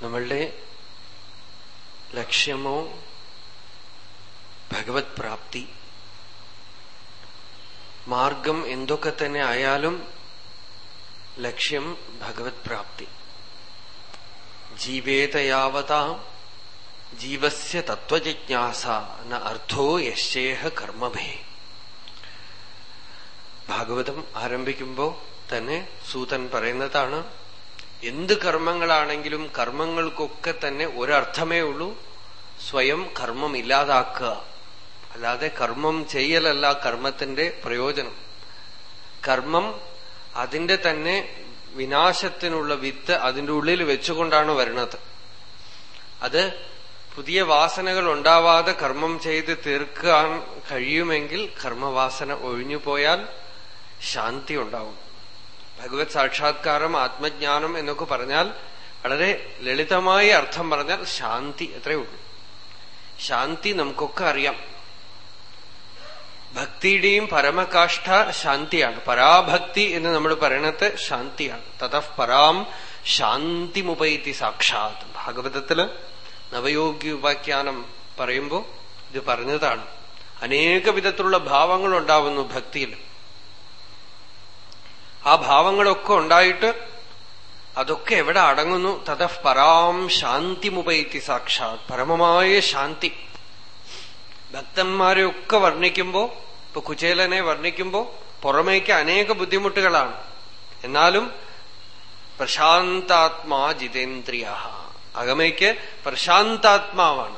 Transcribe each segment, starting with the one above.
നമ്മളുടെ ലക്ഷ്യമോ ഭഗവത് പ്രാപ്തി മാർഗം എന്തൊക്കെ തന്നെ ആയാലും ലക്ഷ്യം ഭഗവത് പ്രാപ്തി. ജീവേതയാവതാ ജീവസ്യ തത്വജിജ്ഞാസ ന അർത്ഥോ യശേഹ കർമ്മഭേ. ഭാഗവതം ആരംഭിക്കുമ്പോ തന്നെ സൂതൻ പറയുന്നതാണ് എന്ത് കർമ്മങ്ങളാണെങ്കിലും കർമ്മങ്ങൾക്കൊക്കെ തന്നെ ഒരർത്ഥമേ ഉള്ളൂ. സ്വയം കർമ്മം ഇല്ലാതാക്കുക. അല്ലാതെ കർമ്മം ചെയ്യലല്ല കർമ്മത്തിന്റെ പ്രയോജനം. കർമ്മം അതിന്റെ തന്നെ വിനാശത്തിനുള്ള വിത്ത് അതിന്റെ ഉള്ളിൽ വെച്ചുകൊണ്ടാണ് വരുന്നത്. അത് പുതിയ വാസനകൾ ഉണ്ടാവാതെ കർമ്മം ചെയ്ത് തീർക്കാൻ കഴിയുമെങ്കിൽ കർമ്മവാസന ഒഴിഞ്ഞു പോയാൽ ശാന്തി ഉണ്ടാവും. ഭഗവത് സാക്ഷാത്കാരം ആത്മജ്ഞാനം എന്നൊക്കെ പറഞ്ഞാൽ വളരെ ലളിതമായി അർത്ഥം പറഞ്ഞാൽ ശാന്തി എത്രയേ ഉള്ളൂ. ശാന്തി നമുക്കൊക്കെ അറിയാം. ഭക്തിയുടെയും പരമകാഷ്ഠ ശാന്തിയാണ്. പരാഭക്തി എന്ന് നമ്മൾ പറയണത് ശാന്തിയാണ്. തതഃ പരാം ശാന്തിമുപൈതി സാക്ഷാത്. ഭാഗവതത്തിൽ നവയോഗ്യ ഉപാഖ്യാനം പറയുമ്പോ ഇത് പറഞ്ഞതാണ്. അനേക വിധത്തിലുള്ള ഭാവങ്ങൾ ഉണ്ടാവുന്നു ഭക്തിയിൽ. ആ ഭാവങ്ങളൊക്കെ ഉണ്ടായിട്ട് അതൊക്കെ എവിടെ അടങ്ങുന്നു? തതഃ പരാം ശാന്തിമുപൈത്തി സാക്ഷാത്. പരമമായ ശാന്തി. ഭക്തന്മാരെ ഒക്കെ വർണിക്കുമ്പോ ഇപ്പൊ കുചേലനെ വർണിക്കുമ്പോ പുറമേക്ക് അനേക ബുദ്ധിമുട്ടുകളാണ്. എന്നാലും പ്രശാന്താത്മാ ജിതേന്ദ്രിയ അകമയ്ക്ക് പ്രശാന്താത്മാവാണ്.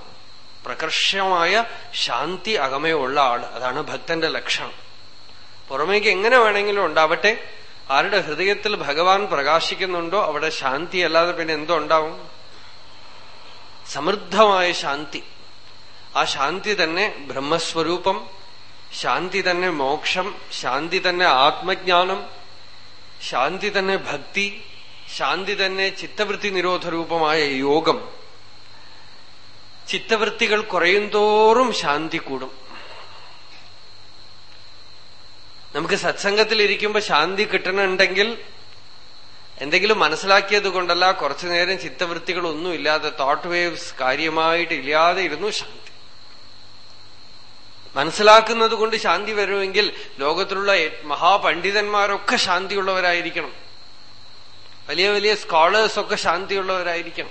പ്രകർഷമായ ശാന്തി അകമയുള്ള ആൾ. അതാണ് ഭക്തന്റെ ലക്ഷണം. പുറമേക്ക് എങ്ങനെ വേണമെങ്കിലും ഉണ്ടാവട്ടെ? ആരുടെ ഹൃദയത്തിൽ ഭഗവാൻ പ്രകാശിക്കുന്നുണ്ടോ അവിടെ ശാന്തി അല്ലാതെ പിന്നെ എന്തോ ഉണ്ടാവും? സമൃദ്ധമായ ശാന്തി. ആ ശാന്തി തന്നെ ബ്രഹ്മസ്വരൂപം ശാന്തി തന്നെ മോക്ഷം ശാന്തി തന്നെ ആത്മജ്ഞാനം ശാന്തി തന്നെ ഭക്തി ശാന്തി തന്നെ ചിത്തവൃത്തി നിരോധ രൂപമായ യോഗം. ചിത്തവൃത്തികൾ കുറയും തോറും ശാന്തി കൂടും. നമുക്ക് സത്സംഗത്തിൽ ഇരിക്കുമ്പോ ശാന്തി കിട്ടണുണ്ടെങ്കിൽ എന്തെങ്കിലും മനസ്സിലാക്കിയത് കൊണ്ടല്ല കുറച്ചു നേരം ചിത്തവൃത്തികളൊന്നും ഇല്ലാതെ തോട്ട് വേവ്സ് കാര്യമായിട്ട് ഇല്ലാതെ ഇരുന്നു ശാന്തി. മനസ്സിലാക്കുന്നത് കൊണ്ട് ശാന്തി വരുമെങ്കിൽ ലോകത്തിലുള്ള മഹാപണ്ഡിതന്മാരൊക്കെ ശാന്തിയുള്ളവരായിരിക്കണം. വലിയ വലിയ സ്കോളേഴ്സ് ഒക്കെ ശാന്തിയുള്ളവരായിരിക്കണം.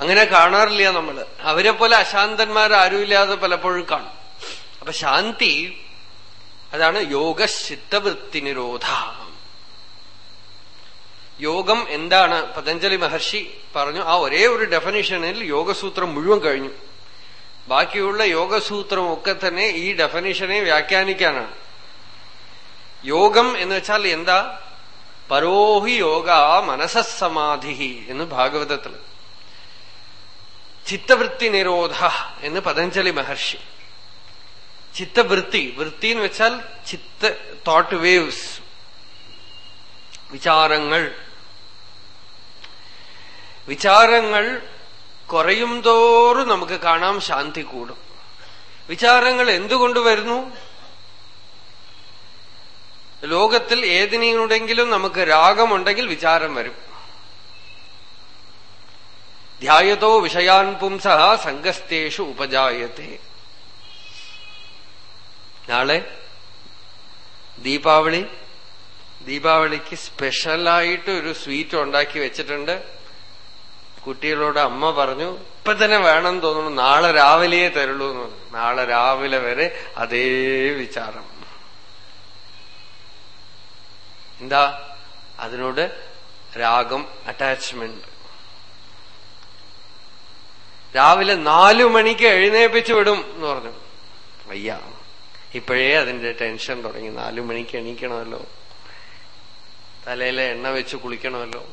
അങ്ങനെ കാണാറില്ല നമ്മൾ. അവരെ പോലെ അശാന്തന്മാർ ആരുമില്ലാതെ പലപ്പോഴും കാണും. അപ്പൊ ശാന്തി അതാണ് യോഗ ചിത്തവൃത്തി നിരോധ യോഗം എന്താണ്? പതഞ്ജലി മഹർഷി പറഞ്ഞു ആ ഒരേ ഒരു ഡെഫനിഷനിൽ യോഗസൂത്രം മുഴുവൻ കഴിഞ്ഞു. ബാക്കിയുള്ള യോഗസൂത്രം ഒക്കെ തന്നെ ഈ ഡെഫനിഷനെ വ്യാഖ്യാനിക്കാനാണ്. യോഗം എന്ന് വെച്ചാൽ എന്താ? പരോഹി യോഗ മനസസമാധി എന്ന് ഭാഗവതത്തിൽ. ചിത്തവൃത്തി നിരോധ എന്ന് പതഞ്ജലി മഹർഷി. ചിത്തവൃത്തി വൃത്തി. എന്ന് വെച്ചാൽ ചിത്ത തോട്ട് വേവ്സ് വിചാരങ്ങൾ. വിചാരങ്ങൾ കുറയും തോറും നമുക്ക് കാണാം ശാന്തി കൂടും. വിചാരങ്ങൾ എന്തുകൊണ്ട് വരുന്നു? ലോകത്തിൽ ഏതിനോടെങ്കിലും നമുക്ക് രാഗമുണ്ടെങ്കിൽ വിചാരം വരും. ധ്യായതോ വിഷയാൻ പുംസ സംഗസ്തേഷു ഉപജായത്തെ. നാളെ ദീപാവളി. ദീപാവലിക്ക് സ്പെഷ്യലായിട്ട് ഒരു സ്വീറ്റ് ഉണ്ടാക്കി വെച്ചിട്ടുണ്ട്. കുട്ടികളോട് അമ്മ പറഞ്ഞു ഇപ്പൊ തന്നെ വേണം തോന്നുന്നു നാളെ രാവിലെയേ തരുള്ളൂ എന്ന്. നാളെ രാവിലെ വരെ അതേ വിചാരം. എന്താ? അതിനോട് രാഗം അറ്റാച്ച്മെന്റ് രാവിലെ നാലു മണിക്ക് എഴുന്നേപ്പിച്ചു വിടും എന്ന് പറഞ്ഞു. വയ്യ. ഇപ്പോഴേ അതിന്റെ ടെൻഷൻ തുടങ്ങി. നാലു മണിക്ക് എണീക്കണമല്ലോ. തലയിലെ എണ്ണ വെച്ച് കുളിക്കണമല്ലോ.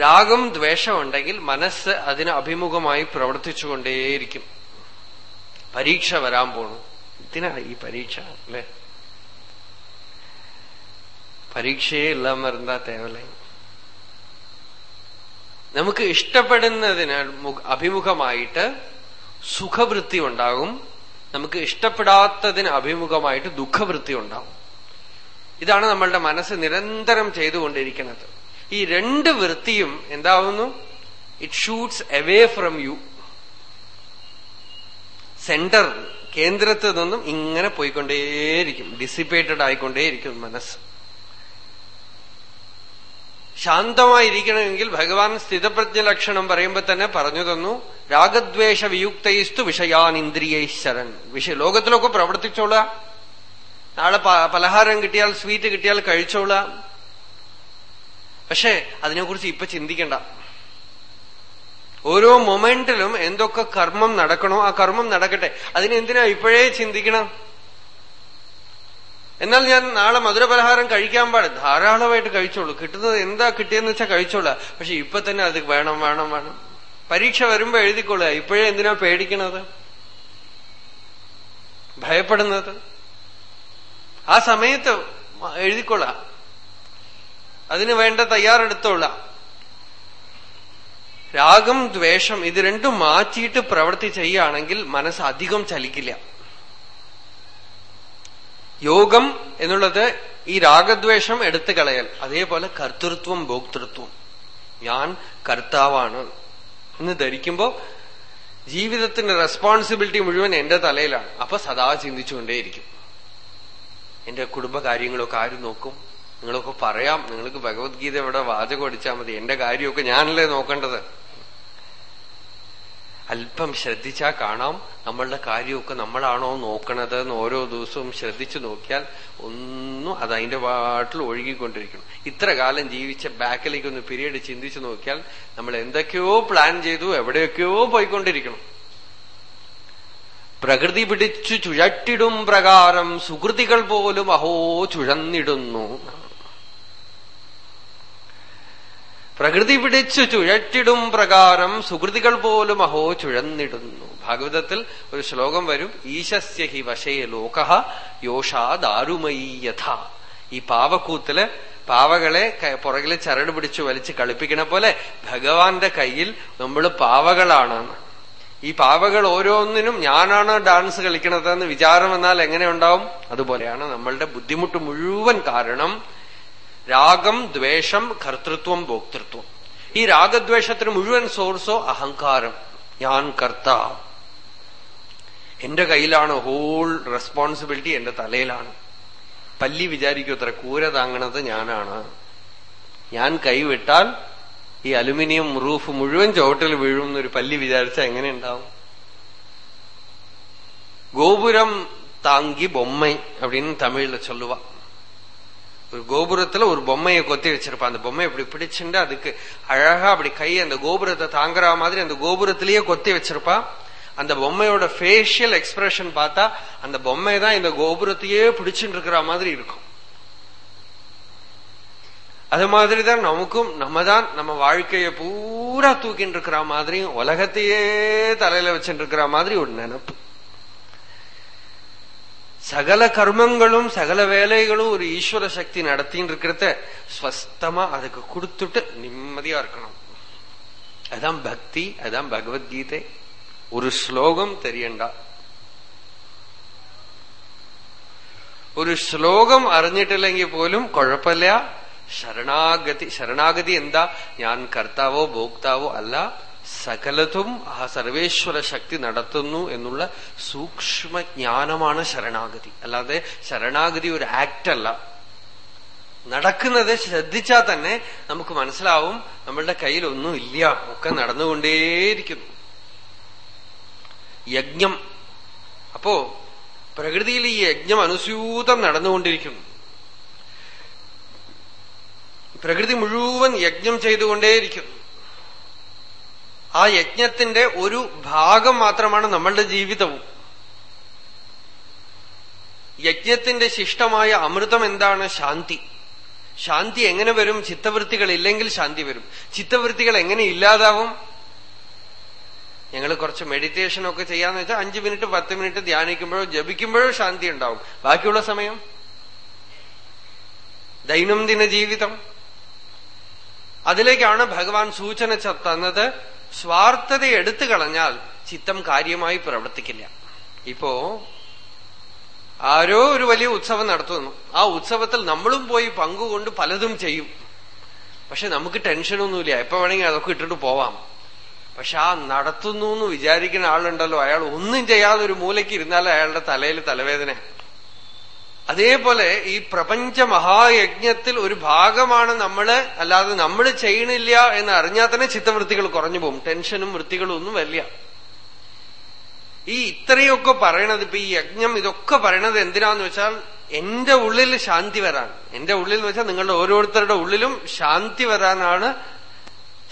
രാഗം ദ്വേഷമുണ്ടെങ്കിൽ മനസ്സ് അതിന് അഭിമുഖമായി പ്രവർത്തിച്ചുകൊണ്ടേയിരിക്കും. പരീക്ഷ വരാൻ പോണു. ഇതിനാ ഈ പരീക്ഷ അല്ലെ? പരീക്ഷയെ ഇല്ലാമ ഇരുന്നാ തേവലേ. നമുക്ക് ഇഷ്ടപ്പെടുന്നതിന് അഭിമുഖമായിട്ട് സുഖവൃത്തി ഉണ്ടാകും. നമുക്ക് ഇഷ്ടപ്പെടാത്തതിന് അഭിമുഖമായിട്ട് ദുഃഖവൃത്തി ഉണ്ടാവും ഇതാണ് നമ്മളുടെ മനസ്സ് നിരന്തരം ചെയ്തുകൊണ്ടിരിക്കുന്നത്. ഈ രണ്ട് വൃത്തിയും എന്താവുന്നു? It shoots away from you center കേന്ദ്രത്തിൽ നിന്നും ഇങ്ങനെ പോയിക്കൊണ്ടേയിരിക്കും. ഡിസിപ്പേറ്റഡ് ആയിക്കൊണ്ടേയിരിക്കും മനസ്സ്. ശാന്തമായിരിക്കണമെങ്കിൽ ഭഗവാൻ സ്ഥിതപ്രജ്ഞ ലക്ഷണം പറയുമ്പോൾ തന്നെ പറഞ്ഞു തന്നു രാഗദ്വേഷ വിയുക്തയിസ്തു വിഷയാൻ ഇന്ദ്രിയൈശ്വരൻ വിഷയ ലോകത്തിലൊക്കെ പ്രവർത്തിച്ചോളാം. നാളെ പലഹാരം കിട്ടിയാൽ സ്വീറ്റ് കിട്ടിയാൽ കഴിച്ചോളാം. പക്ഷെ അതിനെക്കുറിച്ച് ഇപ്പൊ ചിന്തിക്കണ്ട. ഓരോ മൊമെന്റിലും എന്തൊക്കെ കർമ്മം നടക്കണോ ആ കർമ്മം നടക്കട്ടെ. അതിനെന്തിനാ ഇപ്പോഴേ ചിന്തിക്കണം? എന്നാൽ ഞാൻ നാളെ മധുരപലഹാരം കഴിക്കാൻ പാടില്ല. ധാരാളമായിട്ട് കഴിച്ചോളൂ. കിട്ടുന്നത് എന്താ കിട്ടിയെന്ന് വെച്ചാൽ കഴിച്ചോളാം. പക്ഷെ ഇപ്പൊ തന്നെ അത് വേണം വേണം വേണം. പരീക്ഷ വരുമ്പോ എഴുതിക്കൊള്ളുക ഇപ്പോഴേ എന്തിനാ പേടിക്കണത്? ഭയപ്പെടുന്നത്? ആ സമയത്ത് എഴുതിക്കൊള്ളാം അതിന് വേണ്ട തയ്യാറെടുത്തോളാം. രാഗം ദ്വേഷം ഇത് രണ്ടും മാറ്റിയിട്ട് പ്രവൃത്തി ചെയ്യുകയാണെങ്കിൽ മനസ്സ് അധികം ചലിക്കില്ല. യോഗം എന്നുള്ളത് ഈ രാഗദ്വേഷം എടുത്തു കളയൽ. അതേപോലെ കർത്തൃത്വം ഭോക്തൃത്വം. ഞാൻ കർത്താവാണ്. എന്ന് ധരിക്കുമ്പോ ജീവിതത്തിന്റെ റെസ്പോൺസിബിലിറ്റി മുഴുവൻ എന്റെ തലയിലാണ്. അപ്പൊ സദാ ചിന്തിച്ചുകൊണ്ടേയിരിക്കും. എന്റെ കുടുംബകാര്യങ്ങളൊക്കെ ആരും നോക്കും? നിങ്ങളൊക്കെ പറയാം. നിങ്ങൾക്ക് ഭഗവത്ഗീത ഇവിടെ വാചകം അടിച്ചാൽ മതി. എന്റെ കാര്യമൊക്കെ ഞാനല്ലേ നോക്കേണ്ടത്? അല്പം ശ്രദ്ധിച്ചാൽ കാണാം നമ്മളുടെ കാര്യമൊക്കെ നമ്മളാണോ നോക്കണത് എന്ന് ഓരോ ദിവസവും ശ്രദ്ധിച്ചു നോക്കിയാൽ ഒന്നും അത് അതിന്റെ പാട്ടിൽ ഒഴുകിക്കൊണ്ടിരിക്കണം. ഇത്ര കാലം ജീവിച്ച ബാക്കിലേക്ക് ഒന്ന് പിരീഡ് ചിന്തിച്ചു നോക്കിയാൽ നമ്മൾ എന്തൊക്കെയോ പ്ലാൻ ചെയ്തു എവിടെയൊക്കെയോ പോയിക്കൊണ്ടിരിക്കണം. പ്രകൃതി പിടിച്ചു ചുഴറ്റിടും പ്രകാരം സുഹൃതികൾ പോലും അഹോ ചുഴന്നിടുന്നു. പ്രകൃതി പിടിച്ചു ചുഴറ്റിടും പ്രകാരം സുഹൃതികൾ പോലും അഹോ ചുഴന്നിടുന്നു. ഭാഗവതത്തിൽ ഒരു ശ്ലോകം വരും. ഈശസ്യ ഹി വശേ ലോക യോഷാ ദാരുമയി യഥ ഈ പാവക്കൂത്തിൽ പാവകളെ പുറകിൽ ചരട് പിടിച്ചു വലിച്ചു കളിപ്പിക്കണ പോലെ ഭഗവാന്റെ കയ്യിൽ നമ്മൾ പാവകളാണ്. ഈ പാവകൾ ഓരോന്നിനും ഞാനാണ് ഡാൻസ് കളിക്കണതെന്ന് വിചാരം വന്നാൽ എങ്ങനെ ഉണ്ടാവും? അതുപോലെയാണ് നമ്മളുടെ ബുദ്ധിമുട്ട് മുഴുവൻ കാരണം രാഗം ദ്വേഷം കർത്തൃത്വം ഭോക്തൃത്വം ഈ രാഗദ്വേഷത്തിന് മുഴുവൻ സോഴ്സോ അഹങ്കാരം ഞാൻ കർത്ത എന്റെ കയ്യിലാണ് ഹോൾ റെസ്പോൺസിബിലിറ്റി എന്റെ തലയിലാണ് പല്ലി വിചാരിക്കും അത്ര കൂര താങ്ങണത് ഞാനാണ് ഞാൻ കൈവിട്ടാൽ ഈ അലുമിനിയം റൂഫ് മുഴുവൻ ചുവട്ടിൽ വീഴും എന്നൊരു പല്ലി വിചാരിച്ചാൽ എങ്ങനെ ഉണ്ടാവും கோபுரம் தாங்கி பொம்மை அப்படின்னு தமிழ்ல சொல்லுவா ஒரு கோபுரத்துல ஒரு பொம்மையை கொத்தி வச்சிருப்பான். அந்த பொம்மை இப்படி பிடிச்சுட்டு அதுக்கு அழகா அப்படி கை அந்த கோபுரத்தை தாங்குற மாதிரி அந்த கோபுரத்திலேயே கொத்தி வச்சிருப்பா. அந்த பொம்மையோட ஃபேஷியல் எக்ஸ்பிரஷன் பார்த்தா அந்த பொம்மை தான் இந்த கோபுரத்தையே பிடிச்சுட்டு இருக்கிற மாதிரி இருக்கும். அது மாதிரிதான் நமக்கும் நம்ம தான் நம்ம வாழ்க்கைய பூரா தூக்கிட்டு இருக்கிற மாதிரியும் உலகத்தையே தலையில வச்சுட்டு இருக்கிற மாதிரி ஒரு நினப்பு. சகல கர்மங்களும் சகல வேலைகளும் ஒரு ஈஸ்வர சக்தி நடத்தின்னு இருக்கிறத ஸ்வஸ்தமா அதுக்கு கொடுத்துட்டு நிம்மதியா இருக்கணும் அதான் பக்தி அதான் பகவத்கீதை ஒரு ஸ்லோகம் தெரியண்டா ഒരു ശ്ലോകം അറിഞ്ഞിട്ടില്ലെങ്കിൽ പോലും കുഴപ്പമില്ല ശരണാഗതി ശരണാഗതി എന്താ ഞാൻ കർത്താവോ ഭോക്താവോ അല്ല സകലതും ആ സർവേശ്വര ശക്തി നടത്തുന്നു എന്നുള്ള സൂക്ഷ്മ ജ്ഞാനമാണ് ശരണാഗതി. അല്ലാതെ ശരണാഗതി ഒരു ആക്ട് അല്ല നടക്കുന്നത് ശ്രദ്ധിച്ചാൽ തന്നെ നമുക്ക് മനസ്സിലാവും നമ്മളുടെ കയ്യിൽ ഒന്നും ഇല്ല. ഒക്കെ നടന്നുകൊണ്ടേയിരിക്കുന്നു. യജ്ഞം. അപ്പോ പ്രകൃതിയിൽ ഈ യജ്ഞം അനുസ്യൂതം നടന്നുകൊണ്ടിരിക്കുന്നു. പ്രകൃതി മുഴുവൻ യജ്ഞം ചെയ്തുകൊണ്ടേയിരിക്കുന്നു. ആ യജ്ഞത്തിന്റെ ഒരു ഭാഗം മാത്രമാണ് നമ്മളുടെ ജീവിതവും. യജ്ഞത്തിന്റെ ശിഷ്ടമായ അമൃതം എന്താണ്? ശാന്തി. ശാന്തി എങ്ങനെ വരും? ചിത്തവൃത്തികൾ ഇല്ലെങ്കിൽ ശാന്തി വരും. ചിത്തവൃത്തികൾ എങ്ങനെ ഇല്ലാതാവും? ഞങ്ങൾ കുറച്ച് മെഡിറ്റേഷൻ ഒക്കെ ചെയ്യാന്ന് വെച്ചാൽ അഞ്ചു മിനിറ്റ് പത്ത് മിനിറ്റ് ധ്യാനിക്കുമ്പോഴോ ജപിക്കുമ്പോഴോ ശാന്തി ഉണ്ടാവും. ബാക്കിയുള്ള സമയം? ദൈനംദിന ജീവിതം. അതിലേക്കാണ് ഭഗവാൻ സൂചന തന്നത് സ്വാർത്ഥത എടുത്തു കളഞ്ഞാൽ ചിത്തം കാര്യമായി പ്രവർത്തിക്കില്ല. ഇപ്പോ ആരോ ഒരു വലിയ ഉത്സവം നടത്തുന്നു. ആ ഉത്സവത്തിൽ നമ്മളും പോയി പങ്കുകൊണ്ട് പലതും ചെയ്യും. പക്ഷെ നമുക്ക് ടെൻഷനൊന്നുമില്ല. എപ്പോ വേണമെങ്കിൽ അതൊക്കെ ഇട്ടിട്ട് പോവാം. പക്ഷെ ആ നടത്തുന്നു എന്ന് വിചാരിക്കുന്ന ആളുണ്ടല്ലോ. അയാൾ ഒന്നും ചെയ്യാതെ ഒരു മൂലയ്ക്ക് ഇരുന്നാൽ അയാളുടെ തലയിൽ തലവേദന. അതേപോലെ ഈ പ്രപഞ്ച മഹായജ്ഞത്തിൽ ഒരു ഭാഗമാണ് നമ്മൾ അല്ലാതെ നമ്മൾ ചെയ്യണില്ല എന്ന് അറിഞ്ഞാൽ തന്നെ ചിത്തവൃത്തികൾ കുറഞ്ഞു പോകും. ടെൻഷനും വൃത്തികളും ഒന്നും വരില്ല. ഈ ഇത്രയൊക്കെ പറയണത് ഇപ്പൊ ഈ യജ്ഞം ഇതൊക്കെ പറയണത് എന്തിനാന്ന് വെച്ചാൽ എന്റെ ഉള്ളിൽ ശാന്തി വരാൻ. എന്റെ ഉള്ളിൽ വെച്ചാൽ നിങ്ങളുടെ ഓരോരുത്തരുടെ ഉള്ളിലും ശാന്തി വരാനാണ്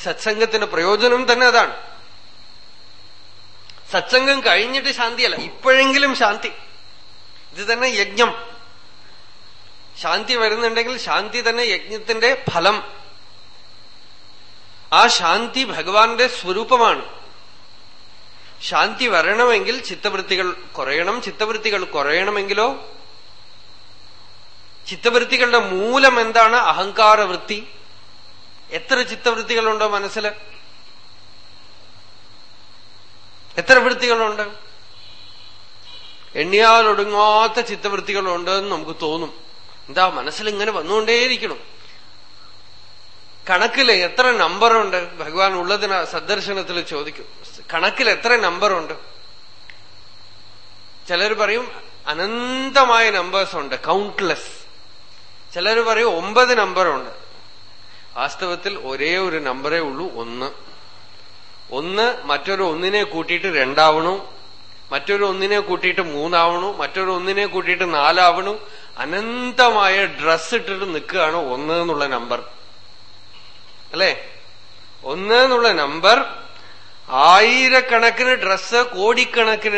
സത്സംഗത്തിന്റെ പ്രയോജനം തന്നെ അതാണ്. സത്സംഗം കഴിഞ്ഞിട്ട് ശാന്തിയല്ല ഇപ്പോഴെങ്കിലും ശാന്തി. ഇത് തന്നെ യജ്ഞം. ശാന്തി വരുന്നുണ്ടെങ്കിൽ ശാന്തി തന്നെ യജ്ഞത്തിന്റെ ഫലം. ആ ശാന്തി ഭഗവാന്റെ സ്വരൂപമാണ്. ശാന്തി വരണമെങ്കിൽ ചിത്തവൃത്തികൾ കുറയണം. ചിത്തവൃത്തികൾ കുറയണമെങ്കിലോ? ചിത്തവൃത്തികളുടെ മൂലം എന്താണ് അഹങ്കാരവൃത്തി? എത്ര ചിത്തവൃത്തികളുണ്ടോ മനസ്സിൽ എത്ര വൃത്തികളുണ്ട്? എണ്ണിയാലൊടുങ്ങാത്ത ചിത്തവൃത്തികളുണ്ട് എന്ന് നമുക്ക് തോന്നും. എന്താ മനസ്സിൽ ഇങ്ങനെ വന്നുകൊണ്ടേയിരിക്കണം. കണക്കിൽ എത്ര നമ്പറുണ്ട്? ഭഗവാൻ ഉള്ളതിന് സന്ദർശനത്തിൽ ചോദിക്കും. കണക്കിൽ എത്ര നമ്പറുണ്ട്? ചിലർ പറയും അനന്തമായ നമ്പേഴ്സ് ഉണ്ട്. കൗണ്ട്ലെസ് ചിലർ പറയും ഒമ്പത് നമ്പറുണ്ട്. വാസ്തവത്തിൽ ഒരേ ഒരു നമ്പറേ ഉള്ളൂ ഒന്ന്. ഒന്ന് മറ്റൊരു ഒന്നിനെ കൂട്ടിയിട്ട് രണ്ടാവണു. മറ്റൊരു ഒന്നിനെ കൂട്ടിയിട്ട് മൂന്നാവണു. മറ്റൊരു ഒന്നിനെ കൂട്ടിയിട്ട് നാലാവണു. അനന്തമായ ഡ്രസ് ഇട്ടിട്ട് നിൽക്കുകയാണ് ഒന്ന് എന്നുള്ള നമ്പർ അല്ലേ? ഒന്ന് എന്നുള്ള നമ്പർ ആയിരക്കണക്കിന് ഡ്രസ്സ് കോടിക്കണക്കിന്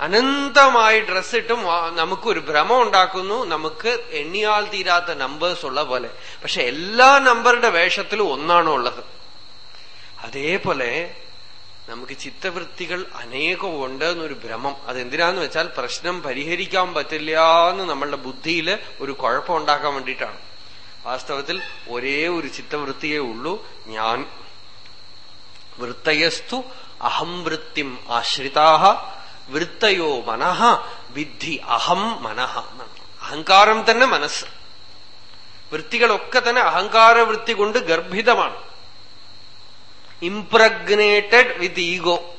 അനന്തമായി ഡ്രസ് ഇട്ടും നമുക്ക് ഒരു ഭ്രമം ഉണ്ടാക്കുന്നു. നമുക്ക് എണ്ണിയാൽ തീരാത്ത നമ്പേഴ്സ് ഉള്ള പോലെ. പക്ഷെ എല്ലാ നമ്പറുടെ വേഷത്തിലും ഒന്നാണോ ഉള്ളത്. അതേപോലെ നമുക്ക് ചിത്തവൃത്തികൾ അനേകമുണ്ട് എന്നൊരു ഭ്രമം. അതെന്തിനാന്ന് വെച്ചാൽ പ്രശ്നം പരിഹരിക്കാൻ പറ്റില്ല എന്ന് നമ്മളുടെ ബുദ്ധിയിൽ ഒരു കുഴപ്പം ഉണ്ടാക്കാൻ വേണ്ടിയിട്ടാണ്. വാസ്തവത്തിൽ ഒരേ ഒരു ചിത്തവൃത്തിയേ ഉള്ളൂ. ഞാൻ വൃത്തയസ്തു അഹം വൃത്തിം ആശ്രിതാഹ വൃത്തയോ മനഃ വിദ്ധി അഹം മനഃ അഹങ്കാരം തന്നെ മനസ്സ്. വൃത്തികളൊക്കെ തന്നെ അഹങ്കാര വൃത്തി കൊണ്ട് ഗർഭിതമാണ്. ഇംപ്രഗ്നേറ്റഡ് വിത്ത് ഈഗോ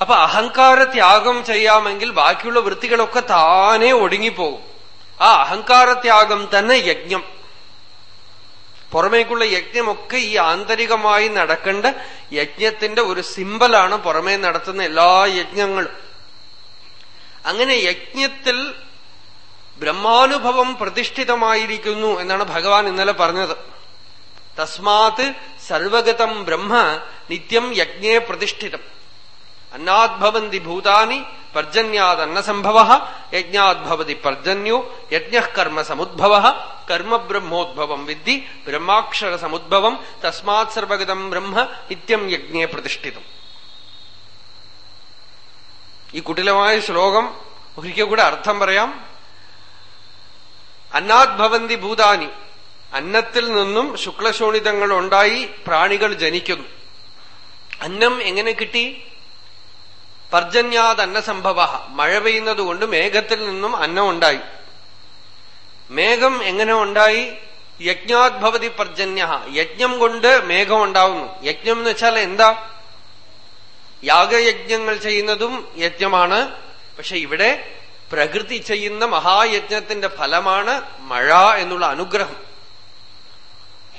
അപ്പൊ അഹങ്കാര ത്യാഗം ചെയ്യാമെങ്കിൽ ബാക്കിയുള്ള വൃത്തികളൊക്കെ താനെ ഒടുങ്ങിപ്പോകും. ആ അഹങ്കാര ത്യാഗം തന്നെ യജ്ഞം. പുറമേക്കുള്ള യജ്ഞമൊക്കെ ഈ ആന്തരികമായി നടക്കേണ്ട യജ്ഞത്തിന്റെ ഒരു സിമ്പലാണ് പുറമേ നടത്തുന്ന എല്ലാ യജ്ഞങ്ങളും. അങ്ങനെ യജ്ഞത്തിൽ ബ്രഹ്മാനുഭവം പ്രതിഷ്ഠിതമായിരിക്കുന്നു എന്നാണ് ഭഗവാൻ ഇന്നലെ പറഞ്ഞത്. തസ്മാത് സർവഗതം ബ്രഹ്മ നിത്യം യജ്ഞേ പ്രതിഷ്ഠിതം. അന്നാദ്ഭവന്തി ഭൂതാനി പർജന്യാത് അന്നസംഭവ യജ്ഞാദ്ഭവതി പർജന്യോ യജ്ഞ കർമ്മ സമുദ്ഭവ കർമ്മ ബ്രഹ്മോദ്ഭവം വിദ്ധി ബ്രഹ്മാക്ഷര സമുദ്ഭവം തസ്മാത് സർവഗതം ബ്രഹ്മ നിത്യം യജ്ഞേ പ്രതിഷ്ഠിതം. ഈ കുട്ടിലമായ ശ്ലോകം ഒരിക്കൽ കൂടെ അർത്ഥം പറയാം. അന്നാദ്ഭവന്തി ഭൂതാനി അന്നത്തിൽ നിന്നും ശുക്ലശോണിതങ്ങൾ ഉണ്ടായി പ്രാണികൾ ജനിക്കുന്നു. അന്നം എങ്ങനെ കിട്ടി? പർജന്യാത് അന്നസംഭവ മഴ പെയ്യുന്നത് കൊണ്ട് മേഘത്തിൽ നിന്നും അന്നം ഉണ്ടായി. മേഘം എങ്ങനെ ഉണ്ടായി? യജ്ഞാദ്ഭവതി പർജന്യ. യജ്ഞം കൊണ്ട് മേഘം ഉണ്ടാവുന്നു. യജ്ഞം എന്ന് വെച്ചാൽ എന്താ? യാഗയജ്ഞങ്ങൾ ചെയ്യുന്നതും യജ്ഞമാണ്. പക്ഷെ ഇവിടെ പ്രകൃതി ചെയ്യുന്ന മഹായജ്ഞത്തിന്റെ ഫലമാണ് മഴ എന്നുള്ള അനുഗ്രഹം.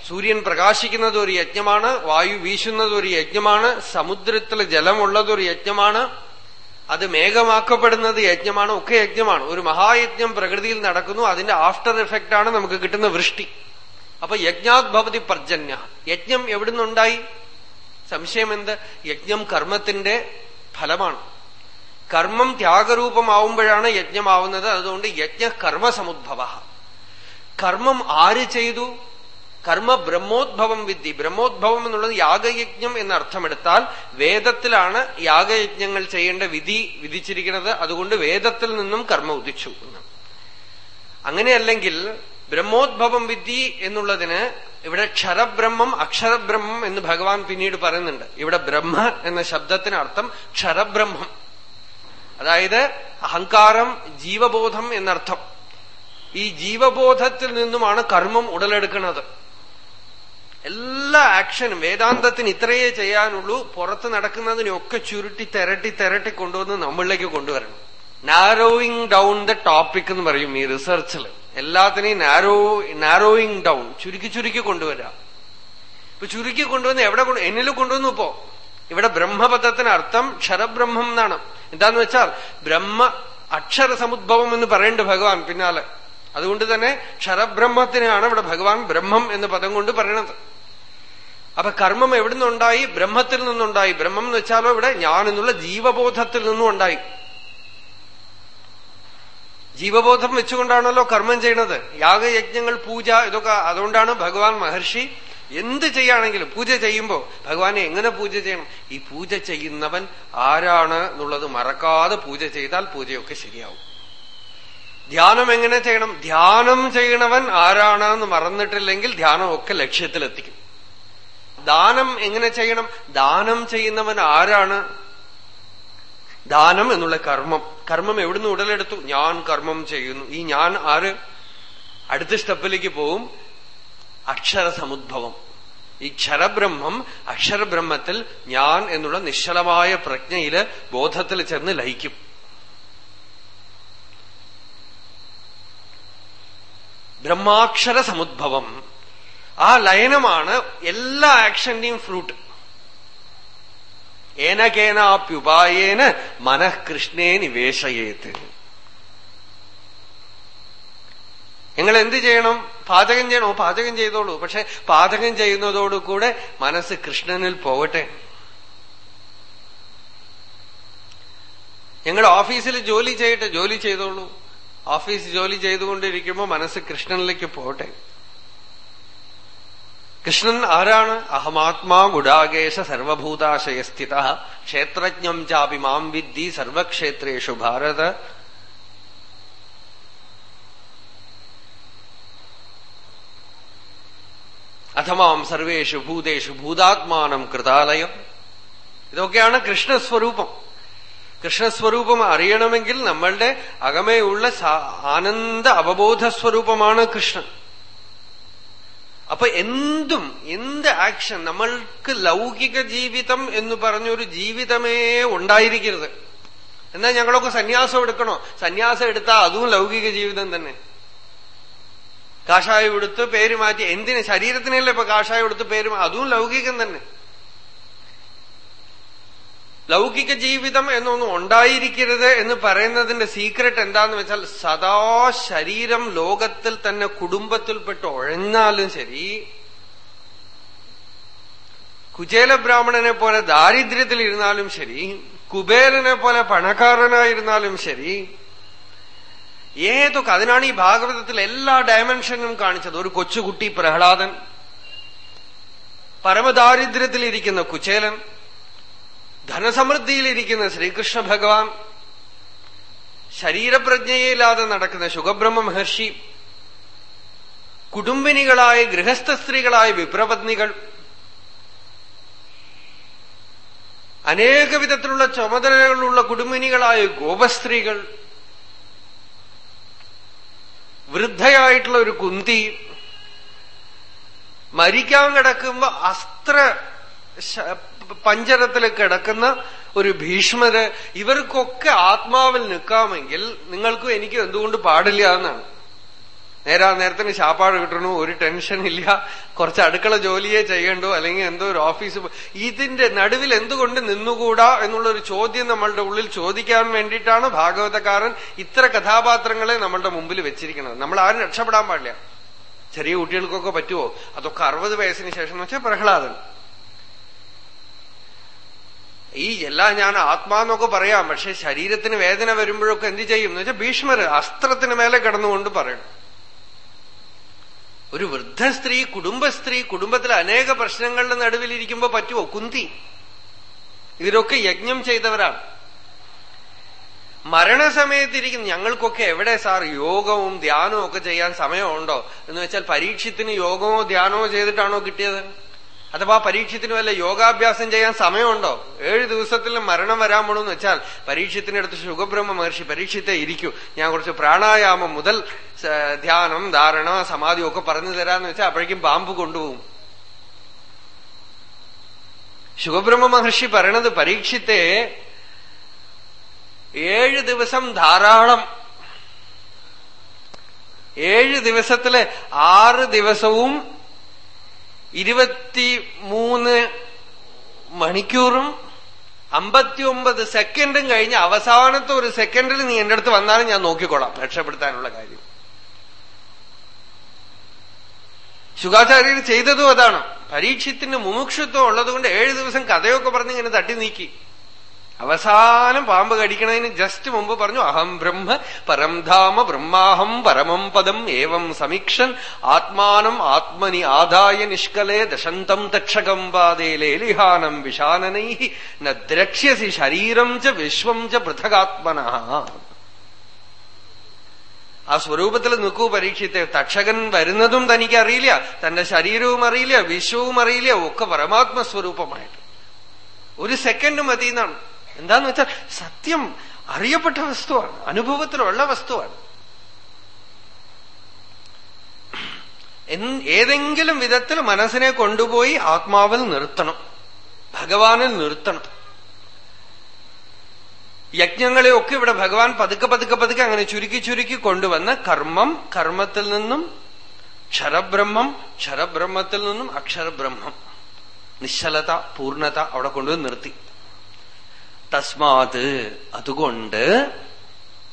സൂര്യൻ പ്രകാശിക്കുന്നത് ഒരു യജ്ഞമാണ് വായു വീശുന്നത് ഒരു യജ്ഞമാണ് സമുദ്രത്തിൽ ജലമുള്ളത് ഒരു യജ്ഞമാണ് അത് മേഘമാക്കപ്പെടുന്നത് യജ്ഞമാണ് ഒക്കെ യജ്ഞമാണ്. ഒരു മഹായജ്ഞം പ്രകൃതിയിൽ നടക്കുന്നു അതിന്റെ ആഫ്റ്റർ എഫക്റ്റ് ആണ് നമുക്ക് കിട്ടുന്ന വൃഷ്ടി. അപ്പൊ യജ്ഞാത് ഭവതി പർജന്യ. യജ്ഞം എവിടുന്നുണ്ടായി? സംശയം എന്ത് യജ്ഞം കർമ്മത്തിന്റെ ഫലമാണ്. കർമ്മം ത്യാഗരൂപമാവുമ്പോഴാണ് യജ്ഞമാവുന്നത്. അതുകൊണ്ട് യജ്ഞ കർമ്മസമുദ്ഭവ. കർമ്മം ആര് ചെയ്തു? കർമ്മ ബ്രഹ്മോദ്ഭവം വിദ്യ ബ്രഹ്മോദ്ഭവം എന്നുള്ളത് യാഗയജ്ഞം എന്ന അർത്ഥമെടുത്താൽ വേദത്തിലാണ് യാഗയജ്ഞങ്ങൾ ചെയ്യേണ്ട വിധി വിധിച്ചിരിക്കുന്നത്. അതുകൊണ്ട് വേദത്തിൽ നിന്നും കർമ്മ ഉദിച്ചു അങ്ങനെയല്ലെങ്കിൽ ബ്രഹ്മോദ്ഭവം വിദ്ധി എന്നുള്ളതിന് ഇവിടെ ക്ഷരബ്രഹ്മം അക്ഷരബ്രഹ്മം എന്ന് ഭഗവാൻ പിന്നീട് പറയുന്നുണ്ട്. ഇവിടെ ബ്രഹ്മ എന്ന ശബ്ദത്തിന് അർത്ഥം ക്ഷരബ്രഹ്മം. അതായത് അഹങ്കാരം ജീവബോധം എന്നർത്ഥം. ഈ ജീവബോധത്തിൽ നിന്നുമാണ് കർമ്മം ഉടലെടുക്കുന്നത്. എല്ലാ ആക്ഷനും വേദാന്തത്തിന് ഇത്രയേ ചെയ്യാനുള്ളൂ. പുറത്ത് നടക്കുന്നതിനൊക്കെ ചുരുട്ടി തിരട്ടി തിരട്ടി കൊണ്ടുവന്ന് നമ്മളിലേക്ക് കൊണ്ടുവരണം. നാരോയിങ് ഡൗൺ ദ ടോപ്പിക് എന്ന് പറയും ഈ റിസർച്ചിൽ എല്ലാത്തിനെയും നാരോ നാരോയിങ് ഡൗൺ ചുരുക്കി ചുരുക്കി കൊണ്ടുവരാം. ഇപ്പൊ ചുരുക്കി കൊണ്ടുവന്ന് എവിടെ കൊണ്ട് എന്നിൽ കൊണ്ടുവന്നു ഇപ്പോ. ഇവിടെ ബ്രഹ്മപദത്തിന് അർത്ഥം ക്ഷരബ്രഹ്മം എന്നാണ്. എന്താന്ന് വെച്ചാൽ ബ്രഹ്മ അക്ഷര സമുദ്ഭവം എന്ന് പറയേണ്ട ഭഗവാൻ പിന്നാലെ. അതുകൊണ്ട് തന്നെ ക്ഷരബ്രഹ്മത്തിനെയാണ് ഇവിടെ ഭഗവാൻ ബ്രഹ്മം എന്ന പദം കൊണ്ട് പറയണത്. അപ്പൊ കർമ്മം എവിടെ നിന്നുണ്ടായി ബ്രഹ്മത്തിൽ നിന്നുണ്ടായി. ബ്രഹ്മം എന്ന് വെച്ചാലോ ഇവിടെ ഞാൻ എന്നുള്ള ജീവബോധത്തിൽ നിന്നും ഉണ്ടായി. ജീവബോധം വെച്ചുകൊണ്ടാണല്ലോ കർമ്മം ചെയ്യണത്. യാഗയജ്ഞങ്ങൾ പൂജ ഇതൊക്കെ അതുകൊണ്ടാണ് ഭഗവാൻ മഹർഷി എന്ത് ചെയ്യുകയാണെങ്കിലും പൂജ ചെയ്യുമ്പോ ഭഗവാനെ എങ്ങനെ പൂജ ചെയ്യണം? ഈ പൂജ ചെയ്യുന്നവൻ ആരാണ് എന്നുള്ളത് മറക്കാതെ പൂജ ചെയ്താൽ പൂജയൊക്കെ ശരിയാവും. ധ്യാനം എങ്ങനെ ചെയ്യണം? ധ്യാനം ചെയ്യണവൻ ആരാണെന്ന് മറന്നിട്ടില്ലെങ്കിൽ ധ്യാനമൊക്കെ ലക്ഷ്യത്തിലെത്തിക്കും. ദാനം എങ്ങനെ ചെയ്യണം? ദാനം ചെയ്യുന്നവൻ ആരാണ്? ദാനം എന്നുള്ള കർമ്മം. കർമ്മം എവിടുന്ന് ഉടലെടുത്തു? ഞാൻ കർമ്മം ചെയ്യുന്നു. ഈ ഞാൻ ആര്? അടുത്ത സ്റ്റെപ്പിലേക്ക് പോവും. അക്ഷര സമുദ്ഭവം ഈ ക്ഷരബ്രഹ്മം അക്ഷരബ്രഹ്മത്തിൽ ഞാൻ എന്നുള്ള നിശ്ചലമായ പ്രജ്ഞയിൽ ബോധത്തിൽ ചെന്ന് ലയിക്കും. ബ്രഹ്മാക്ഷര സമുദ്ഭവം ആ ലയനമാണ് എല്ലാ ആക്ഷന്റെയും ഫ്രൂട്ട് ഏനകേനാപ്യുപായേന മനഃകൃഷ്ണേ നിവേശയേത്ത് നിങ്ങൾ എന്ത് ചെയ്യണം? പാചകം ചെയ്യണോ? പാചകം ചെയ്തോളൂ. പക്ഷെ പാചകം ചെയ്യുന്നതോടുകൂടെ മനസ്സ് കൃഷ്ണനിൽ പോകട്ടെ. ഞങ്ങൾ ഓഫീസിൽ ജോലി ചെയ്യട്ടെ? ജോലി ചെയ്തോളൂ. ഓഫീസ് ജോലി ചെയ്തുകൊണ്ടിരിക്കുമ്പോൾ മനസ്സ് കൃഷ്ണനിലേക്ക് പോകട്ടെ. കൃഷ്ണൻ ആരാണ്? അഹമാത്മാ ഗുഡാകേശ സർവഭൂതാശയസ്ഥിത. ക്ഷേത്രജ്ഞം ചാപി മാം വിദ്ധി സർവക്ഷേത്രേഷു ഭാരത. അഥമാം സർവേഷു ഭൂതേഷു ഭൂതാത്മാനം കൃതാലയം. ഇതൊക്കെയാണ് കൃഷ്ണസ്വരൂപം. കൃഷ്ണസ്വരൂപം അറിയണമെങ്കിൽ നമ്മളുടെ അകമേയുള്ള ആനന്ദ അവബോധ സ്വരൂപമാണ് കൃഷ്ണൻ. അപ്പൊ എന്തും എന്ത് ആക്ഷൻ നമ്മൾക്ക് ലൗകിക ജീവിതം എന്ന് പറഞ്ഞൊരു ജീവിതമേ ഉണ്ടായിരിക്കരുത്. എന്നാൽ ഞങ്ങളൊക്കെ സന്യാസം എടുക്കണോ? സന്യാസം എടുത്താൽ അതും ലൗകിക ജീവിതം തന്നെ. കാഷായം എടുത്ത് പേര് മാറ്റി എന്തിന്? ശരീരത്തിനല്ലേ ഇപ്പൊ കാഷായം എടുത്ത് പേര് അതും ലൗകികം തന്നെ. ലൗകിക ജീവിതം എന്നൊന്നും ഉണ്ടായിരിക്കരുത് എന്ന് പറയുന്നതിന്റെ സീക്രട്ട് എന്താന്ന് വെച്ചാൽ സദാ ശരീരം ലോകത്തിൽ തന്നെ കുടുംബത്തിൽപ്പെട്ട് ഒഴഞ്ഞാലും ശരി കുചേല ബ്രാഹ്മണനെ പോലെ ദാരിദ്ര്യത്തിൽ ഇരുന്നാലും ശരി കുബേരനെ പോലെ പണക്കാരനായിരുന്നാലും ശരി ഏതൊക്കെ അതിനാണ് ഈ ഭാഗവതത്തിൽ എല്ലാ ഡയമെൻഷനും കാണിച്ചത്. ഒരു കൊച്ചുകുട്ടി പ്രഹ്ലാദൻ പരമദാരിദ്ര്യത്തിലിരിക്കുന്ന കുചേലൻ ധനസമൃദ്ധിയിലിരിക്കുന്ന ശ്രീകൃഷ്ണ ഭഗവാൻ ശരീരപ്രജ്ഞയില്ലാതെ നടക്കുന്ന ശുഖബ്രഹ്മ മഹർഷി കുടുംബിനികളായ ഗൃഹസ്ഥ സ്ത്രീകളായ വിപ്രപത്നികൾ അനേക വിധത്തിലുള്ള ചുമതലകളുള്ള കുടുംബിനികളായ ഗോപസ്ത്രീകൾ വൃദ്ധയായിട്ടുള്ള ഒരു കുന്തി മരിക്കാൻ കിടക്കുമ്പോ അസ്ത്ര പഞ്ചരത്തിൽ കിടക്കുന്ന ഒരു ഭീഷ്മര് ഇവർക്കൊക്കെ ആത്മാവിൽ നിൽക്കാമെങ്കിൽ നിങ്ങൾക്കും എനിക്കും എന്തുകൊണ്ട് പാടില്ല എന്നാണ്. നേരാ നേരത്തിന് ശാപ്പാട് കിട്ടണു ഒരു ടെൻഷൻ ഇല്ല. കുറച്ച് അടുക്കള ജോലിയെ ചെയ്യണ്ടോ അല്ലെങ്കിൽ എന്തോ ഒരു ഓഫീസ് ഇതിന്റെ നടുവിൽ എന്തുകൊണ്ട് നിന്നുകൂടാ എന്നുള്ള ഒരു ചോദ്യം നമ്മളുടെ ഉള്ളിൽ ചോദിക്കാൻ വേണ്ടിയിട്ടാണ് ഭാഗവതക്കാരൻ ഇത്ര കഥാപാത്രങ്ങളെ നമ്മളുടെ മുമ്പിൽ വെച്ചിരിക്കുന്നത്. നമ്മൾ ആരും രക്ഷപ്പെടാൻ പാടില്ല. ചെറിയ കുട്ടികൾക്കൊക്കെ പറ്റുമോ അതൊക്കെ അറുപത് വയസ്സിന് ശേഷം വെച്ചാൽ പ്രഹ്ലാദൻ. ഈ എല്ലാം ഞാൻ ആത്മാന്നൊക്കെ പറയാം. പക്ഷെ ശരീരത്തിന് വേദന വരുമ്പോഴൊക്കെ എന്ത് ചെയ്യും എന്ന് വെച്ചാൽ ഭീഷ്മർ അസ്ത്രത്തിന് മേലെ കിടന്നുകൊണ്ട് പറയണം. ഒരു വൃദ്ധ സ്ത്രീ കുടുംബസ്ത്രീ കുടുംബത്തിൽ അനേക പ്രശ്നങ്ങളുടെ നടുവിലിരിക്കുമ്പോ പറ്റുമോ കുന്തി. ഇവരൊക്കെ യജ്ഞം ചെയ്തവരാണ്. മരണസമയത്തിരിക്കും ഞങ്ങൾക്കൊക്കെ എവിടെ സാർ യോഗവും ധ്യാനവും ഒക്കെ ചെയ്യാൻ സമയമുണ്ടോ? എന്ന് വെച്ചാൽ പരീക്ഷത്തിന് യോഗമോ ധ്യാനമോ ചെയ്തിട്ടാണോ കിട്ടിയത്? അഥവാ പരീക്ഷത്തിന് വല്ല യോഗാഭ്യാസം ചെയ്യാൻ സമയമുണ്ടോ? ഏഴ് ദിവസത്തിൽ മരണം വരാൻ പോണെന്ന് വെച്ചാൽ പരീക്ഷത്തിനടുത്ത് സുഖബ്രഹ്മ മഹർഷി പരീക്ഷത്തെ ഇരിക്കൂ. ഞാൻ കുറച്ച് പ്രാണായാമം മുതൽ ധ്യാനം ധാരണ സമാധി ഒക്കെ പറഞ്ഞു തരാന്ന് വെച്ചാൽ അപ്പോഴേക്കും പാമ്പ് കൊണ്ടുപോകും. ശുഖബ്രഹ്മ മഹർഷി പറയണത് പരീക്ഷത്തെ ഏഴ് ദിവസം ധാരാളം. ഏഴ് ദിവസത്തിലെ ആറ് ദിവസവും ഇരുപത്തി മൂന്ന് മണിക്കൂറും അമ്പത്തിയൊമ്പത് സെക്കൻഡും കഴിഞ്ഞ് അവസാനത്തെ ഒരു സെക്കൻഡിൽ നീ എന്റെ അടുത്ത് വന്നാലും ഞാൻ നോക്കിക്കൊള്ളാം രക്ഷപ്പെടുത്താനുള്ള കാര്യം. ശുഖാചാര്യർ ചെയ്തതും അതാണ്. പരീക്ഷത്തിന് മുമുക്ഷത്വം ഉള്ളതുകൊണ്ട് ഏഴു ദിവസം കഥയൊക്കെ പറഞ്ഞ് ഇങ്ങനെ തട്ടി നീക്കി. അവസാനം പാമ്പ് കടിക്കണതിന് ജസ്റ്റ് മുമ്പ് പറഞ്ഞു അഹം ബ്രഹ്മ പരം ധാമ ബ്രഹ്മാഹം പരമം പദം ഏവം സമീക്ഷൻ ആത്മാനം ആത്മനി ആദായ നിഷ്കലേ ദശന്തം തക്ഷകം പാതേ ലേലിഹാനം വിഷാനനൈ നദ്രക്ഷ്യസി ശരീരം ച വിശ്വം ച പൃഥകാത്മന. ആ സ്വരൂപത്തിൽ നിൽക്കൂ പരീക്ഷത്തെ തക്ഷകൻ വരുന്നതും തനിക്ക് അറിയില്ല തന്റെ ശരീരവും അറിയില്ല വിശ്വവും അറിയില്ല ഒക്കെ പരമാത്മ സ്വരൂപമായിട്ട് ഒരു സെക്കൻഡ് മതി എന്നാണ് എന്താന്ന് വെച്ചാൽ സത്യം അറിയപ്പെട്ട വസ്തുവാണ് അനുഭവത്തിലുള്ള വസ്തുവാണ്. ഏതെങ്കിലും വിധത്തിൽ മനസ്സിനെ കൊണ്ടുപോയി ആത്മാവിൽ നിർത്തണം ഭഗവാനിൽ നിർത്തണം. യജ്ഞങ്ങളെയൊക്കെ ഇവിടെ ഭഗവാൻ പതുക്കെ പതുക്കെ പതുക്കെ അങ്ങനെ ചുരുക്കി ചുരുക്കി കൊണ്ടുവന്ന കർമ്മം കർമ്മത്തിൽ നിന്നും ക്ഷരബ്രഹ്മം ക്ഷരബ്രഹ്മത്തിൽ നിന്നും അക്ഷരബ്രഹ്മം. നിശ്ചലത പൂർണത അവിടെ കൊണ്ടുവന്ന് നിർത്തി. തസ്മാത് അതുകൊണ്ട്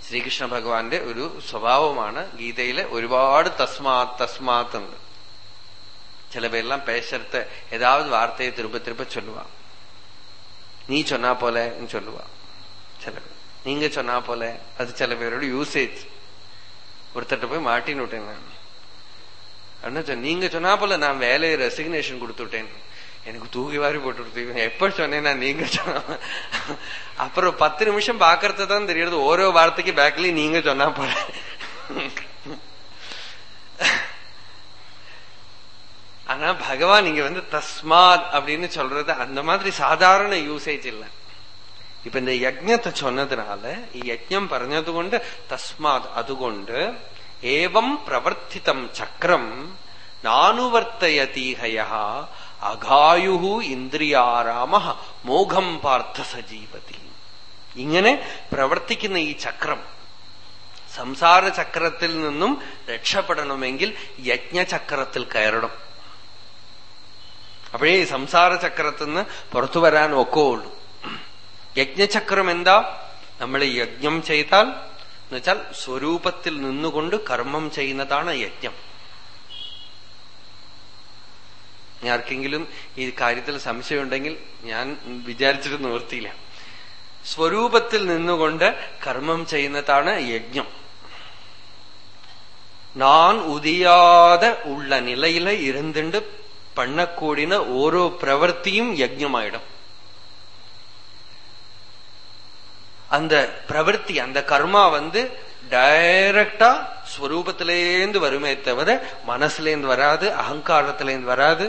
ശ്രീകൃഷ്ണ ഭഗവാന്റെ ഒരു സ്വഭാവമാണ് ഗീതയിലെ ഒരുപാട് തസ്മാത് തസ്മാത് ഉണ്ട് ചില പേരെല്ലാം പേശരത്ത് ഏതാവത് വാർത്തയെ തിരുപ്പ തിരുപ്പ ചൊല്ലുക നീ ചൊന്നാ പോലെ ചൊല്ലുക சில பேர் நீங்க சொன்னா போல அது சில பேரோட யூசேஜ் ஒருத்தட்ட போய் மாட்டின்னு விட்டேன் நான் அண்ணா நீங்க சொன்னா போல நான் வேலையை ரெசிக்னேஷன் கொடுத்துட்டேன் எனக்கு தூக்கி வாரி போட்டு கொடுத்து எப்ப சொன்னேன் நான் நீங்க சொன்ன அப்புறம் பத்து நிமிஷம் பாக்குறது தான் தெரியுது ஓரோ வார்த்தைக்கு பேக்லயும் நீங்க சொன்னா போல ஆனா பகவான் இங்க வந்து தஸ்மாத் அப்படின்னு சொல்றது அந்த மாதிரி சாதாரண யூசேஜ் இல்லை ഇപ്പൊ இந்த യജ്ഞത്തെ ചൊന്നതിനാല് ഈ യജ്ഞം പറഞ്ഞതുകൊണ്ട് തസ്മാത് അതുകൊണ്ട് ഏവം പ്രവർത്തിതം ചക്രം നാനുവർത്തയതീഹയ അഘായു ഇന്ദ്രിയാരാമ മോഘം പാർത്ഥ സജീവതി. ഇങ്ങനെ പ്രവർത്തിക്കുന്ന ഈ ചക്രം സംസാര ചക്രത്തിൽ നിന്നും രക്ഷപ്പെടണമെങ്കിൽ യജ്ഞചക്രത്തിൽ കയറണം. അപ്പോഴേ സംസാര ചക്രത്തിൽ നിന്ന് പുറത്തു വരാൻ ഒക്കെ ഉള്ളൂ യജ്ഞചക്രം എന്താ? നമ്മൾ യജ്ഞം ചെയ്താൽ എന്നുവെച്ചാൽ സ്വരൂപത്തിൽ നിന്നുകൊണ്ട് കർമ്മം ചെയ്യുന്നതാണ് യജ്ഞം. ആർക്കെങ്കിലും ഈ കാര്യത്തിൽ സംശയമുണ്ടെങ്കിൽ ഞാൻ വിചാരിച്ചിട്ട് നിവർത്തിയില്ല സ്വരൂപത്തിൽ നിന്നുകൊണ്ട് കർമ്മം ചെയ്യുന്നതാണ് യജ്ഞം நான் உதியாத உள்ள நிலையில இருந்துட்டு பண்ணக்கூடின ஓரோ பிரவர்த்தியும் யஜ்ஞமாயிடும் அந்த பிரவൃத்தி அந்த கர்மா வந்து டைரக்டா ஸ்வரூபத்திலேந்து வருமே தவிர மனசுலேந்து வராது அகங்காரத்திலேந்து வராது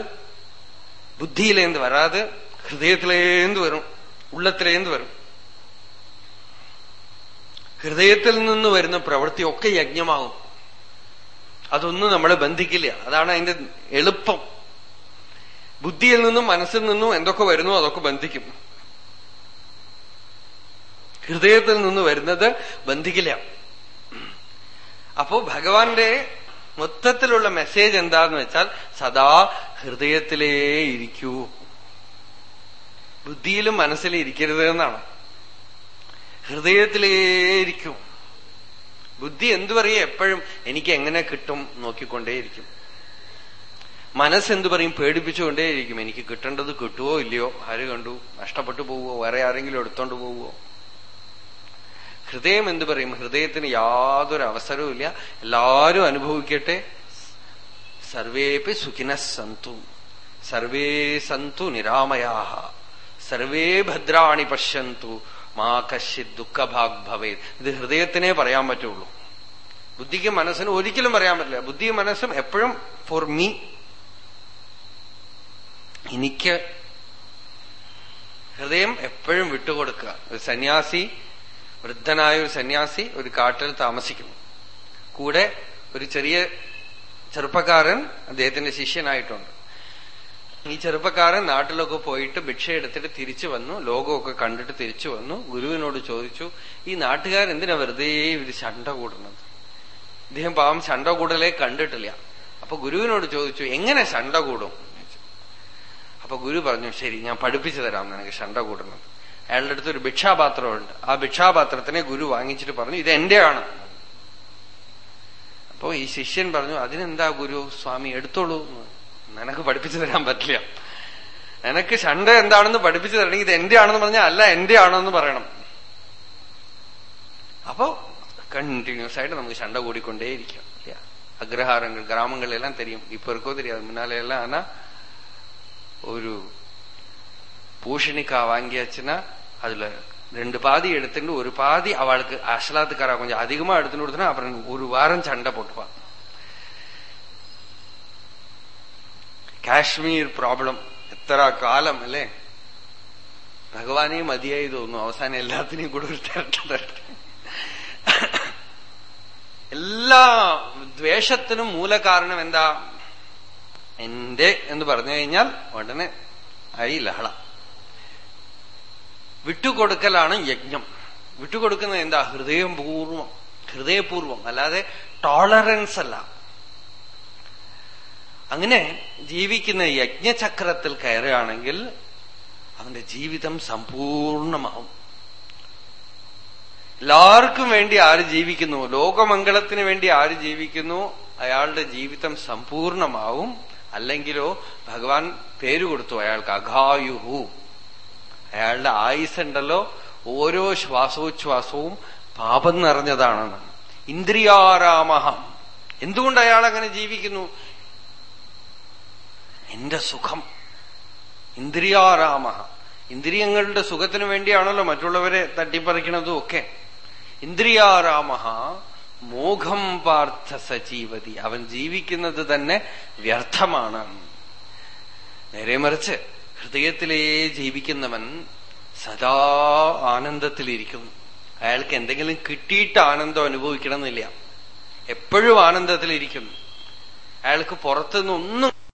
ബുദ്ധിയിലേന്ത് വരാതെ ഹൃദയത്തിലേന്ത് വരും? ഉള്ളത്തിലേന്ത് വരും? ഹൃദയത്തിൽ നിന്ന് വരുന്ന പ്രവൃത്തിയൊക്കെ യജ്ഞമാകും. അതൊന്നും നമ്മളെ ബന്ധിക്കില്ല. അതാണ് അതിന്റെ എളുപ്പം. ബുദ്ധിയിൽ നിന്നും മനസ്സിൽ നിന്നും എന്തൊക്കെ വരുന്നു അതൊക്കെ ബന്ധിക്കും. ഹൃദയത്തിൽ നിന്ന് വരുന്നത് ബന്ധിക്കില്ല. അപ്പോ ഭഗവാന്റെ മൊത്തത്തിലുള്ള മെസ്സേജ് എന്താന്ന് വെച്ചാൽ സദാ ഹൃദയത്തിലേ ഇരിക്കൂ ബുദ്ധിയിലും മനസ്സിലും ഇരിക്കരുത് എന്നാണ്. ഹൃദയത്തിലേ ഇരിക്കൂ ബുദ്ധി എന്തു പറയും? എപ്പോഴും എനിക്ക് എങ്ങനെ കിട്ടും നോക്കിക്കൊണ്ടേയിരിക്കും. മനസ്സെന്തു പറയും? പേടിപ്പിച്ചുകൊണ്ടേയിരിക്കും. എനിക്ക് കിട്ടേണ്ടത് കിട്ടുവോ ഇല്ലയോ? ആര് കണ്ടു? നഷ്ടപ്പെട്ടു പോവോ വേറെ ആരെങ്കിലും എടുത്തോണ്ട് പോവോ ഹൃദയം എന്തു പറയും? ഹൃദയത്തിന് യാതൊരു അവസരവും ഇല്ല. എല്ലാരും അനുഭവിക്കട്ടെ. സർവേപി സുഖിന സന്തു സർവേ സന്തു നിരാമയാഹ സർവേ ഭദ്രാണി പശ്യന്തു മാ കശ്യത് ദുഃഖഭാഗ് ഭവേ ഇത് ഹൃദയത്തിനെ പറയാൻ പറ്റുള്ളൂ। ബുദ്ധിക്കും മനസ്സിനും ഒരിക്കലും പറയാൻ പറ്റില്ല। ബുദ്ധിയും മനസ്സും എപ്പോഴും ഫോർ മീ എനിക്ക് ഹൃദയം എപ്പോഴും വിട്ടുകൊടുക്കുക. ഒരു സന്യാസി വൃദ്ധനായ ഒരു സന്യാസി ഒരു കാട്ടിൽ താമസിക്കുന്നു. കൂടെ ഒരു ചെറിയ ചെറുപ്പക്കാരൻ അദ്ദേഹത്തിന്റെ ശിഷ്യനായിട്ടുണ്ട്. ഈ ചെറുപ്പക്കാരൻ നാട്ടിലൊക്കെ പോയിട്ട് ഭിക്ഷ എടുത്തിട്ട് തിരിച്ചു വന്നു ലോകമൊക്കെ കണ്ടിട്ട് തിരിച്ചു വന്നു. ഗുരുവിനോട് ചോദിച്ചു ഈ നാട്ടുകാർ എന്തിനാ വെറുതെ ഇവർ ചണ്ട കൂടുന്നത്? ഇദ്ദേഹം പാവം ചണ്ട കൂടലേ കണ്ടിട്ടില്ല. അപ്പൊ ഗുരുവിനോട് ചോദിച്ചു എങ്ങനെ ചണ്ട കൂടും? അപ്പൊ ഗുരു പറഞ്ഞു ശരി ഞാൻ പഠിപ്പിച്ചു തരാം നിനക്ക് ചണ്ട കൂടുന്നത്. അയാളുടെ അടുത്ത് ഒരു ഭിക്ഷാപാത്രമുണ്ട്. ആ ഭിക്ഷാപാത്രത്തിനെ ഗുരു വാങ്ങിച്ചിട്ട് പറഞ്ഞു ഇത് എന്റെയാണ്. അപ്പോ ഈ ശിഷ്യൻ പറഞ്ഞു അതിനെന്താ ഗുരു സ്വാമി എടുത്തോളൂ നിനക്ക് പഠിപ്പിച്ചു തരാൻ പറ്റില്ല നിനക്ക് ഷണ്ട എന്താണെന്ന് പഠിപ്പിച്ചു തരണമെങ്കിൽ ഇത് എന്റെ ആണെന്ന് പറഞ്ഞാൽ അല്ല എന്റെ ആണെന്ന് പറയണം അപ്പോ കണ്ടിന്യൂസ് ആയിട്ട് നമുക്ക് ഷണ്ട കൂടിക്കൊണ്ടേയിരിക്കാം இல்லையா அக்ரஹாரங்கள் கிராமங்கள் எல்லாம் தெரியும் இப்ப இருக்கோ தெரியாது முன்னால எல்லாம் ஆனா ஒரு பூஷணிக்காய் வாங்கியாச்சுன்னா அதுல ரெண்டு பாதி எடுத்துட்டு ஒரு பாதி அவளுக்கு அசலாத்துக்காரா கொஞ்சம் அதிகமா எடுத்துட்டு கொடுத்தனா அப்புறம் ஒரு வாரம் சண்டை போட்டுப்பான் കാശ്മീർ പ്രോബ്ലം എത്ര കാലം അല്ലേ ഭഗവാനെ മതിയായി തോന്നുന്നു അവസാനം എല്ലാത്തിനെയും കൂടെ ഒരു തിരട്ടെ എല്ലാ ദ്വേഷത്തിനും മൂലകാരണം എന്താ എന്റെ എന്ന് പറഞ്ഞു കഴിഞ്ഞാൽ ഉടനെ ആയി ലഹള വിട്ടുകൊടുക്കലാണ് യജ്ഞം. വിട്ടുകൊടുക്കുന്നത് എന്താ? ഹൃദയപൂർവം ഹൃദയപൂർവം അല്ലാതെ ടോളറൻസ് അല്ല. അങ്ങനെ ജീവിക്കുന്ന യജ്ഞചക്രത്തിൽ കയറുകയാണെങ്കിൽ അവന്റെ ജീവിതം സമ്പൂർണമാവും. എല്ലാവർക്കും വേണ്ടി ആര് ജീവിക്കുന്നു? ലോകമംഗളത്തിന് വേണ്ടി ആര് ജീവിക്കുന്നു? അയാളുടെ ജീവിതം സമ്പൂർണമാവും. അല്ലെങ്കിലോ ഭഗവാൻ പേര് കൊടുത്തു അയാൾക്ക് അഘായുഹു. അയാളുടെ ആയുസ്സുണ്ടല്ലോ ഓരോ ശ്വാസോച്ഛ്വാസവും പാപം നിറഞ്ഞതാണെന്ന്. ഇന്ദ്രിയാരാമഹം. എന്തുകൊണ്ട് അയാൾ അങ്ങനെ ജീവിക്കുന്നു? എന്റെ സുഖം. ഇന്ദ്രിയാരാമഹ. ഇന്ദ്രിയങ്ങളുടെ സുഖത്തിനു വേണ്ടിയാണല്ലോ മറ്റുള്ളവരെ തട്ടിപ്പറിക്കണതും ഒക്കെ. ഇന്ദ്രിയാരാമഹ മോഘം പാർത്ഥ സജീവതി. അവൻ ജീവിക്കുന്നത് തന്നെ വ്യർത്ഥമാണ്. നേരെ മറിച്ച് ഹൃദയത്തിലേ ജീവിക്കുന്നവൻ സദാ ആനന്ദത്തിലിരിക്കുന്നു അയാൾക്ക് എന്തെങ്കിലും കിട്ടിയിട്ട് ആനന്ദം അനുഭവിക്കണമെന്നില്ല. എപ്പോഴും ആനന്ദത്തിലിരിക്കുന്നു അയാൾക്ക് പുറത്തുനിന്ന് ഒന്നും